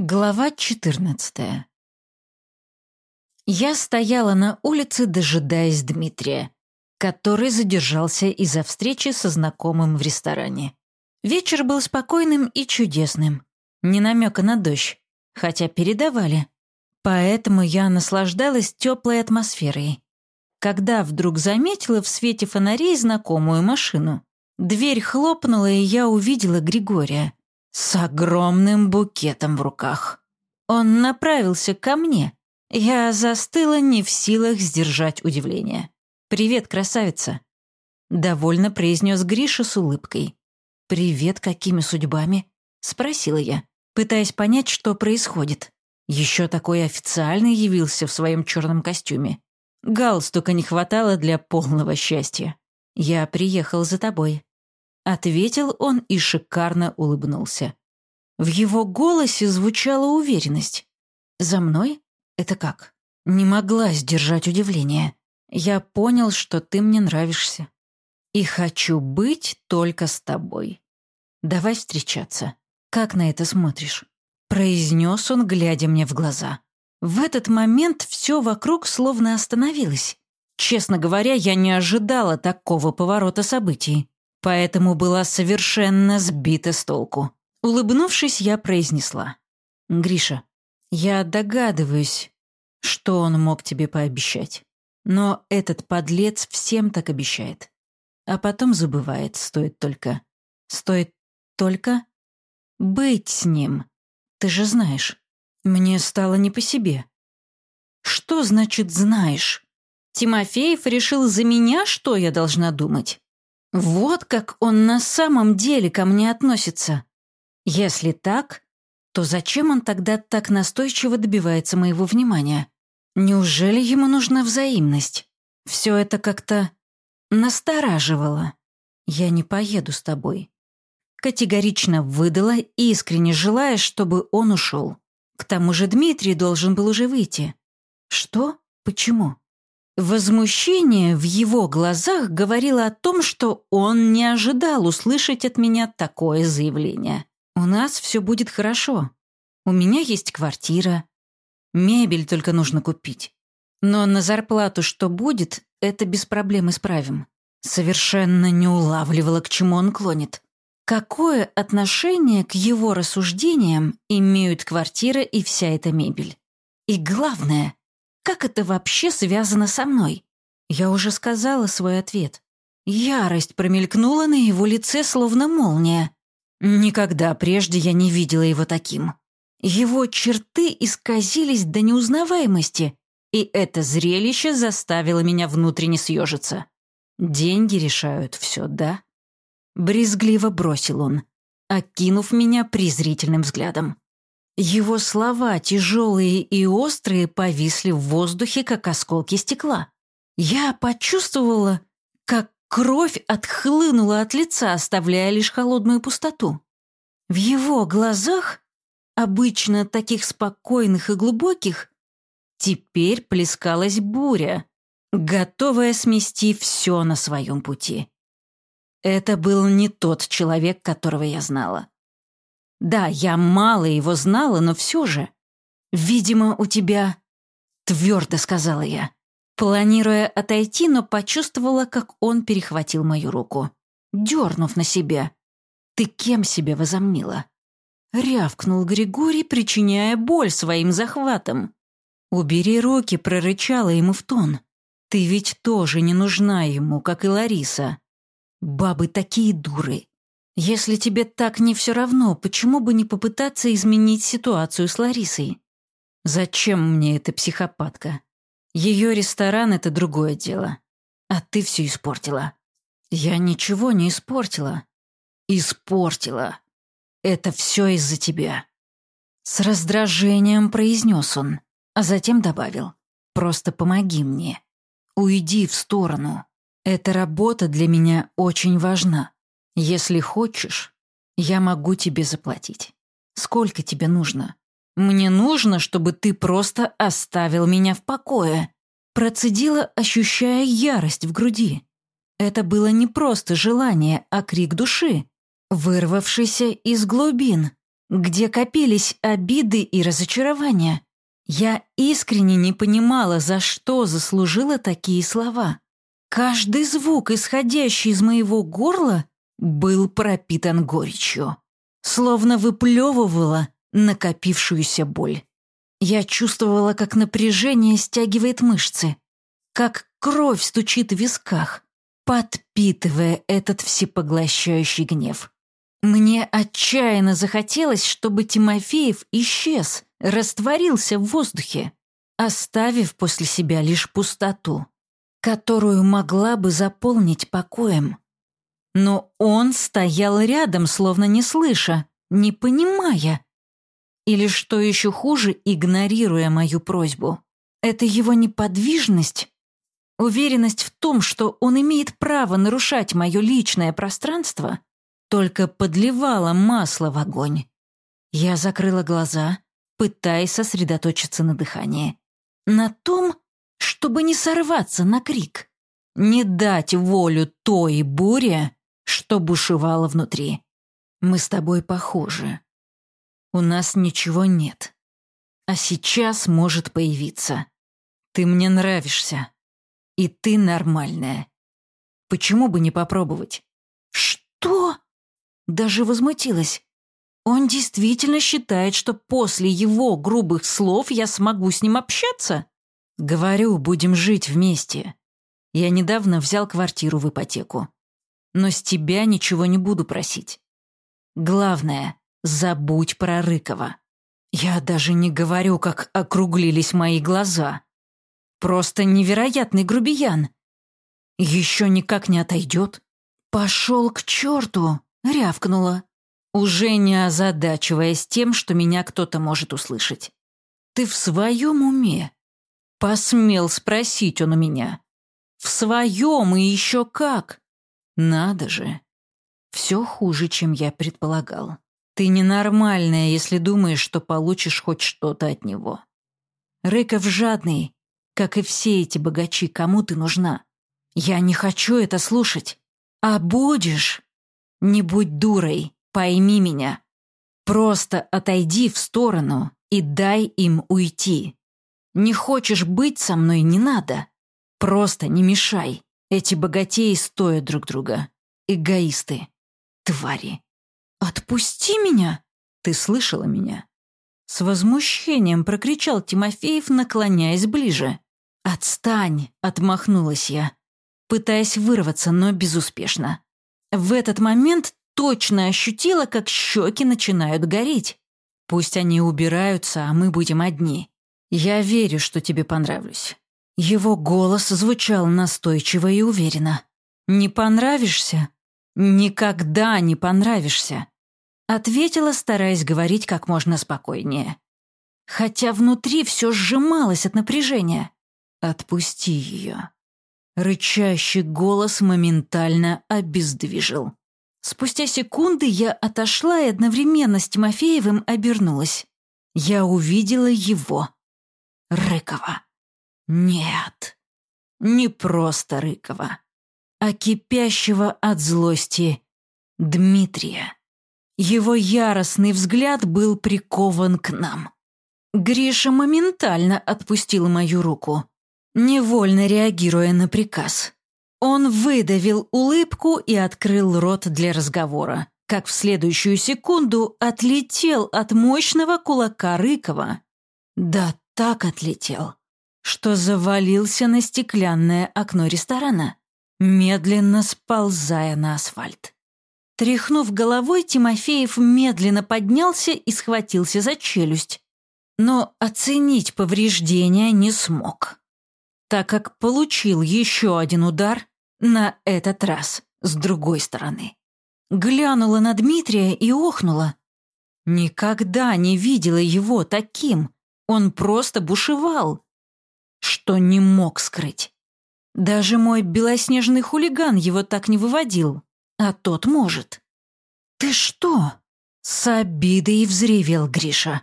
Глава 14 Я стояла на улице, дожидаясь Дмитрия, который задержался из-за встречи со знакомым в ресторане. Вечер был спокойным и чудесным. Не намека на дождь, хотя передавали. Поэтому я наслаждалась теплой атмосферой. Когда вдруг заметила в свете фонарей знакомую машину, дверь хлопнула, и я увидела Григория с огромным букетом в руках. Он направился ко мне. Я застыла не в силах сдержать удивление. «Привет, красавица!» Довольно произнес Гриша с улыбкой. «Привет, какими судьбами?» Спросила я, пытаясь понять, что происходит. Еще такой официальный явился в своем черном костюме. Галстука не хватало для полного счастья. «Я приехал за тобой», Ответил он и шикарно улыбнулся. В его голосе звучала уверенность. «За мной? Это как?» Не могла сдержать удивление. «Я понял, что ты мне нравишься. И хочу быть только с тобой. Давай встречаться. Как на это смотришь?» Произнес он, глядя мне в глаза. В этот момент все вокруг словно остановилось. Честно говоря, я не ожидала такого поворота событий поэтому была совершенно сбита с толку. Улыбнувшись, я произнесла. «Гриша, я догадываюсь, что он мог тебе пообещать. Но этот подлец всем так обещает. А потом забывает, стоит только... Стоит только... Быть с ним. Ты же знаешь. Мне стало не по себе. Что значит «знаешь»? Тимофеев решил за меня, что я должна думать? Вот как он на самом деле ко мне относится. Если так, то зачем он тогда так настойчиво добивается моего внимания? Неужели ему нужна взаимность? Все это как-то настораживало. Я не поеду с тобой. Категорично выдала, искренне желая, чтобы он ушел. К тому же Дмитрий должен был уже выйти. Что? Почему? Возмущение в его глазах говорило о том, что он не ожидал услышать от меня такое заявление. «У нас все будет хорошо. У меня есть квартира. Мебель только нужно купить. Но на зарплату что будет, это без проблем исправим». Совершенно не улавливала, к чему он клонит. Какое отношение к его рассуждениям имеют квартира и вся эта мебель? И главное — как это вообще связано со мной? Я уже сказала свой ответ. Ярость промелькнула на его лице, словно молния. Никогда прежде я не видела его таким. Его черты исказились до неузнаваемости, и это зрелище заставило меня внутренне съежиться. Деньги решают все, да? Брезгливо бросил он, окинув меня презрительным взглядом. Его слова, тяжелые и острые, повисли в воздухе, как осколки стекла. Я почувствовала, как кровь отхлынула от лица, оставляя лишь холодную пустоту. В его глазах, обычно таких спокойных и глубоких, теперь плескалась буря, готовая смести все на своем пути. Это был не тот человек, которого я знала. Да, я мало его знала, но все же. Видимо, у тебя... Твердо сказала я, планируя отойти, но почувствовала, как он перехватил мою руку, дернув на себя. Ты кем себя возомнила? Рявкнул Григорий, причиняя боль своим захватом. «Убери руки», — прорычала ему в тон. «Ты ведь тоже не нужна ему, как и Лариса. Бабы такие дуры. Если тебе так не все равно, почему бы не попытаться изменить ситуацию с Ларисой? Зачем мне эта психопатка? Ее ресторан — это другое дело. А ты все испортила. Я ничего не испортила. Испортила. Это все из-за тебя. С раздражением произнес он, а затем добавил. Просто помоги мне. Уйди в сторону. Эта работа для меня очень важна. Если хочешь, я могу тебе заплатить. Сколько тебе нужно? Мне нужно, чтобы ты просто оставил меня в покое. Процедила, ощущая ярость в груди. Это было не просто желание, а крик души, вырвавшийся из глубин. где копились обиды и разочарования. Я искренне не понимала, за что заслужила такие слова. Каждый звук, исходящий из моего горла, был пропитан горечью, словно выплевывала накопившуюся боль. Я чувствовала, как напряжение стягивает мышцы, как кровь стучит в висках, подпитывая этот всепоглощающий гнев. Мне отчаянно захотелось, чтобы Тимофеев исчез, растворился в воздухе, оставив после себя лишь пустоту, которую могла бы заполнить покоем. Но он стоял рядом, словно не слыша, не понимая. Или, что еще хуже, игнорируя мою просьбу. Это его неподвижность, уверенность в том, что он имеет право нарушать мое личное пространство, только подливала масло в огонь. Я закрыла глаза, пытаясь сосредоточиться на дыхании. На том, чтобы не сорваться на крик. Не дать волю той буре, что бушевала внутри. Мы с тобой похожи. У нас ничего нет. А сейчас может появиться. Ты мне нравишься. И ты нормальная. Почему бы не попробовать? Что? Даже возмутилась. Он действительно считает, что после его грубых слов я смогу с ним общаться? Говорю, будем жить вместе. Я недавно взял квартиру в ипотеку. Но с тебя ничего не буду просить. Главное, забудь про Рыкова. Я даже не говорю, как округлились мои глаза. Просто невероятный грубиян. Еще никак не отойдет. Пошел к черту. Рявкнула, уже не озадачиваясь тем, что меня кто-то может услышать. «Ты в своем уме?» Посмел спросить он у меня. «В своем и еще как?» «Надо же. Все хуже, чем я предполагал. Ты ненормальная, если думаешь, что получишь хоть что-то от него. Рыков жадный, как и все эти богачи, кому ты нужна. Я не хочу это слушать. А будешь, не будь дурой, пойми меня. Просто отойди в сторону и дай им уйти. Не хочешь быть со мной, не надо. Просто не мешай. Эти богатеи стоят друг друга. Эгоисты. Твари. Отпусти меня! Ты слышала меня? С возмущением прокричал Тимофеев, наклоняясь ближе. «Отстань!» — отмахнулась я, пытаясь вырваться, но безуспешно. В этот момент точно ощутила, как щеки начинают гореть. Пусть они убираются, а мы будем одни. Я верю, что тебе понравлюсь. Его голос звучал настойчиво и уверенно. «Не понравишься? Никогда не понравишься!» Ответила, стараясь говорить как можно спокойнее. Хотя внутри все сжималось от напряжения. «Отпусти ее», Рычащий голос моментально обездвижил. Спустя секунды я отошла и одновременно с Тимофеевым обернулась. Я увидела его. Рыкова. Нет, не просто Рыкова, а кипящего от злости Дмитрия. Его яростный взгляд был прикован к нам. Гриша моментально отпустил мою руку невольно реагируя на приказ. Он выдавил улыбку и открыл рот для разговора, как в следующую секунду отлетел от мощного кулака Рыкова. Да так отлетел, что завалился на стеклянное окно ресторана, медленно сползая на асфальт. Тряхнув головой, Тимофеев медленно поднялся и схватился за челюсть, но оценить повреждения не смог так как получил еще один удар, на этот раз с другой стороны. Глянула на Дмитрия и охнула. Никогда не видела его таким. Он просто бушевал, что не мог скрыть. Даже мой белоснежный хулиган его так не выводил, а тот может. «Ты что?» — с обидой взревел Гриша.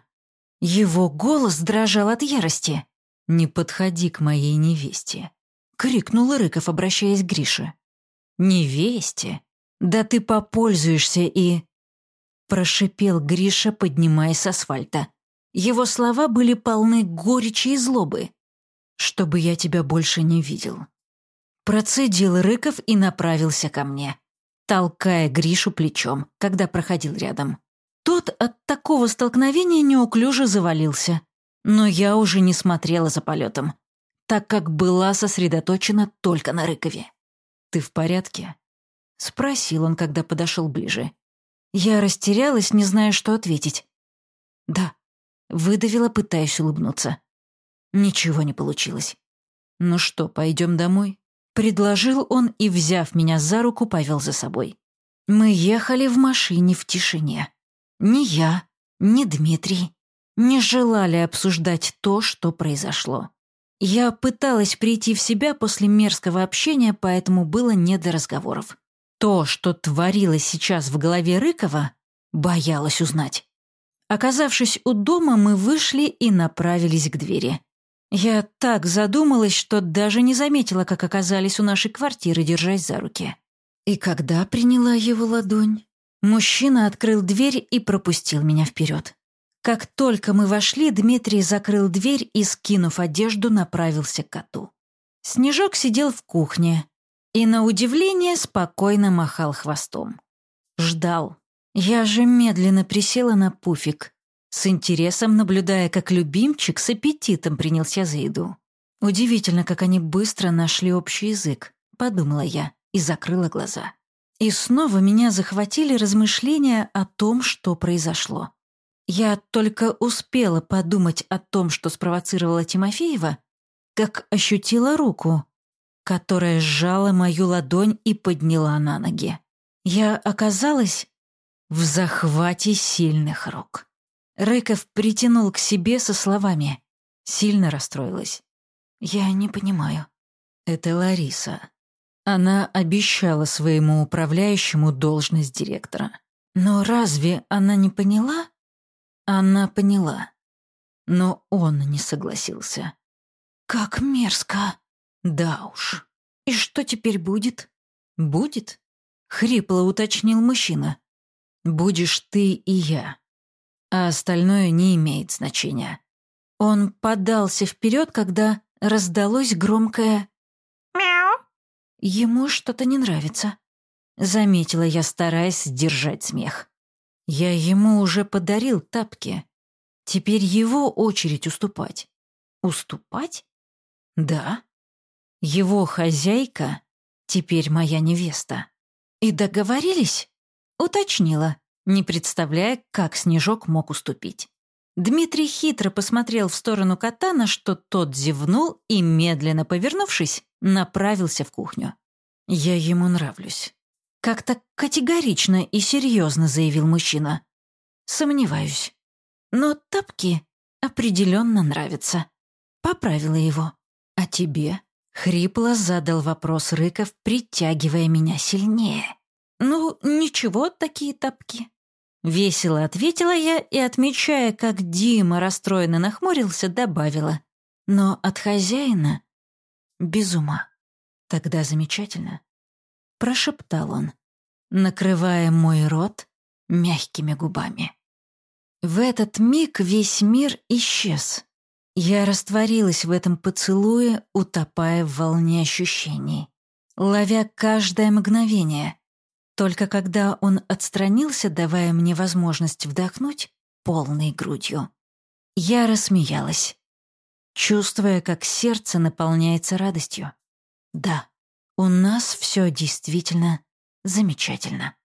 Его голос дрожал от ярости. «Не подходи к моей невесте», — крикнул Рыков, обращаясь к Грише. «Невесте? Да ты попользуешься и...» Прошипел Гриша, поднимаясь с асфальта. Его слова были полны горечи и злобы. «Чтобы я тебя больше не видел». Процедил Рыков и направился ко мне, толкая Гришу плечом, когда проходил рядом. Тот от такого столкновения неуклюже завалился, но я уже не смотрела за полетом, так как была сосредоточена только на Рыкове. «Ты в порядке?» — спросил он, когда подошел ближе. Я растерялась, не зная, что ответить. «Да», — выдавила, пытаясь улыбнуться. Ничего не получилось. «Ну что, пойдем домой?» Предложил он и, взяв меня за руку, повел за собой. Мы ехали в машине в тишине. Ни я, ни Дмитрий не желали обсуждать то, что произошло. Я пыталась прийти в себя после мерзкого общения, поэтому было не до разговоров. То, что творилось сейчас в голове Рыкова, боялась узнать. Оказавшись у дома, мы вышли и направились к двери. Я так задумалась, что даже не заметила, как оказались у нашей квартиры, держась за руки. И когда приняла его ладонь, мужчина открыл дверь и пропустил меня вперед. Как только мы вошли, Дмитрий закрыл дверь и, скинув одежду, направился к коту. Снежок сидел в кухне и, на удивление, спокойно махал хвостом. Ждал. Я же медленно присела на пуфик, с интересом наблюдая, как любимчик с аппетитом принялся за еду. Удивительно, как они быстро нашли общий язык, подумала я и закрыла глаза. И снова меня захватили размышления о том, что произошло. Я только успела подумать о том, что спровоцировала Тимофеева, как ощутила руку, которая сжала мою ладонь и подняла на ноги. Я оказалась в захвате сильных рук. Рыков притянул к себе со словами. Сильно расстроилась. «Я не понимаю». «Это Лариса. Она обещала своему управляющему должность директора. Но разве она не поняла?» Она поняла. Но он не согласился. «Как мерзко!» «Да уж. И что теперь будет?» «Будет?» — хрипло уточнил мужчина. «Будешь ты и я. А остальное не имеет значения». Он подался вперед, когда раздалось громкое «Мяу». Ему что-то не нравится. Заметила я, стараясь сдержать смех. Я ему уже подарил тапки. Теперь его очередь уступать. Уступать? Да. Его хозяйка теперь моя невеста. И договорились? Уточнила, не представляя, как Снежок мог уступить. Дмитрий хитро посмотрел в сторону кота, на что тот зевнул и, медленно повернувшись, направился в кухню. Я ему нравлюсь. Как-то категорично и серьезно заявил мужчина. Сомневаюсь. Но тапки определенно нравятся. Поправила его. А тебе? Хрипло задал вопрос Рыков, притягивая меня сильнее. «Ну, ничего, такие тапки». Весело ответила я и, отмечая, как Дима расстроенно нахмурился, добавила. «Но от хозяина без ума. Тогда замечательно прошептал он, накрывая мой рот мягкими губами. В этот миг весь мир исчез. Я растворилась в этом поцелуе, утопая в волне ощущений, ловя каждое мгновение. Только когда он отстранился, давая мне возможность вдохнуть полной грудью, я рассмеялась, чувствуя, как сердце наполняется радостью. Да, у нас все действительно замечательно.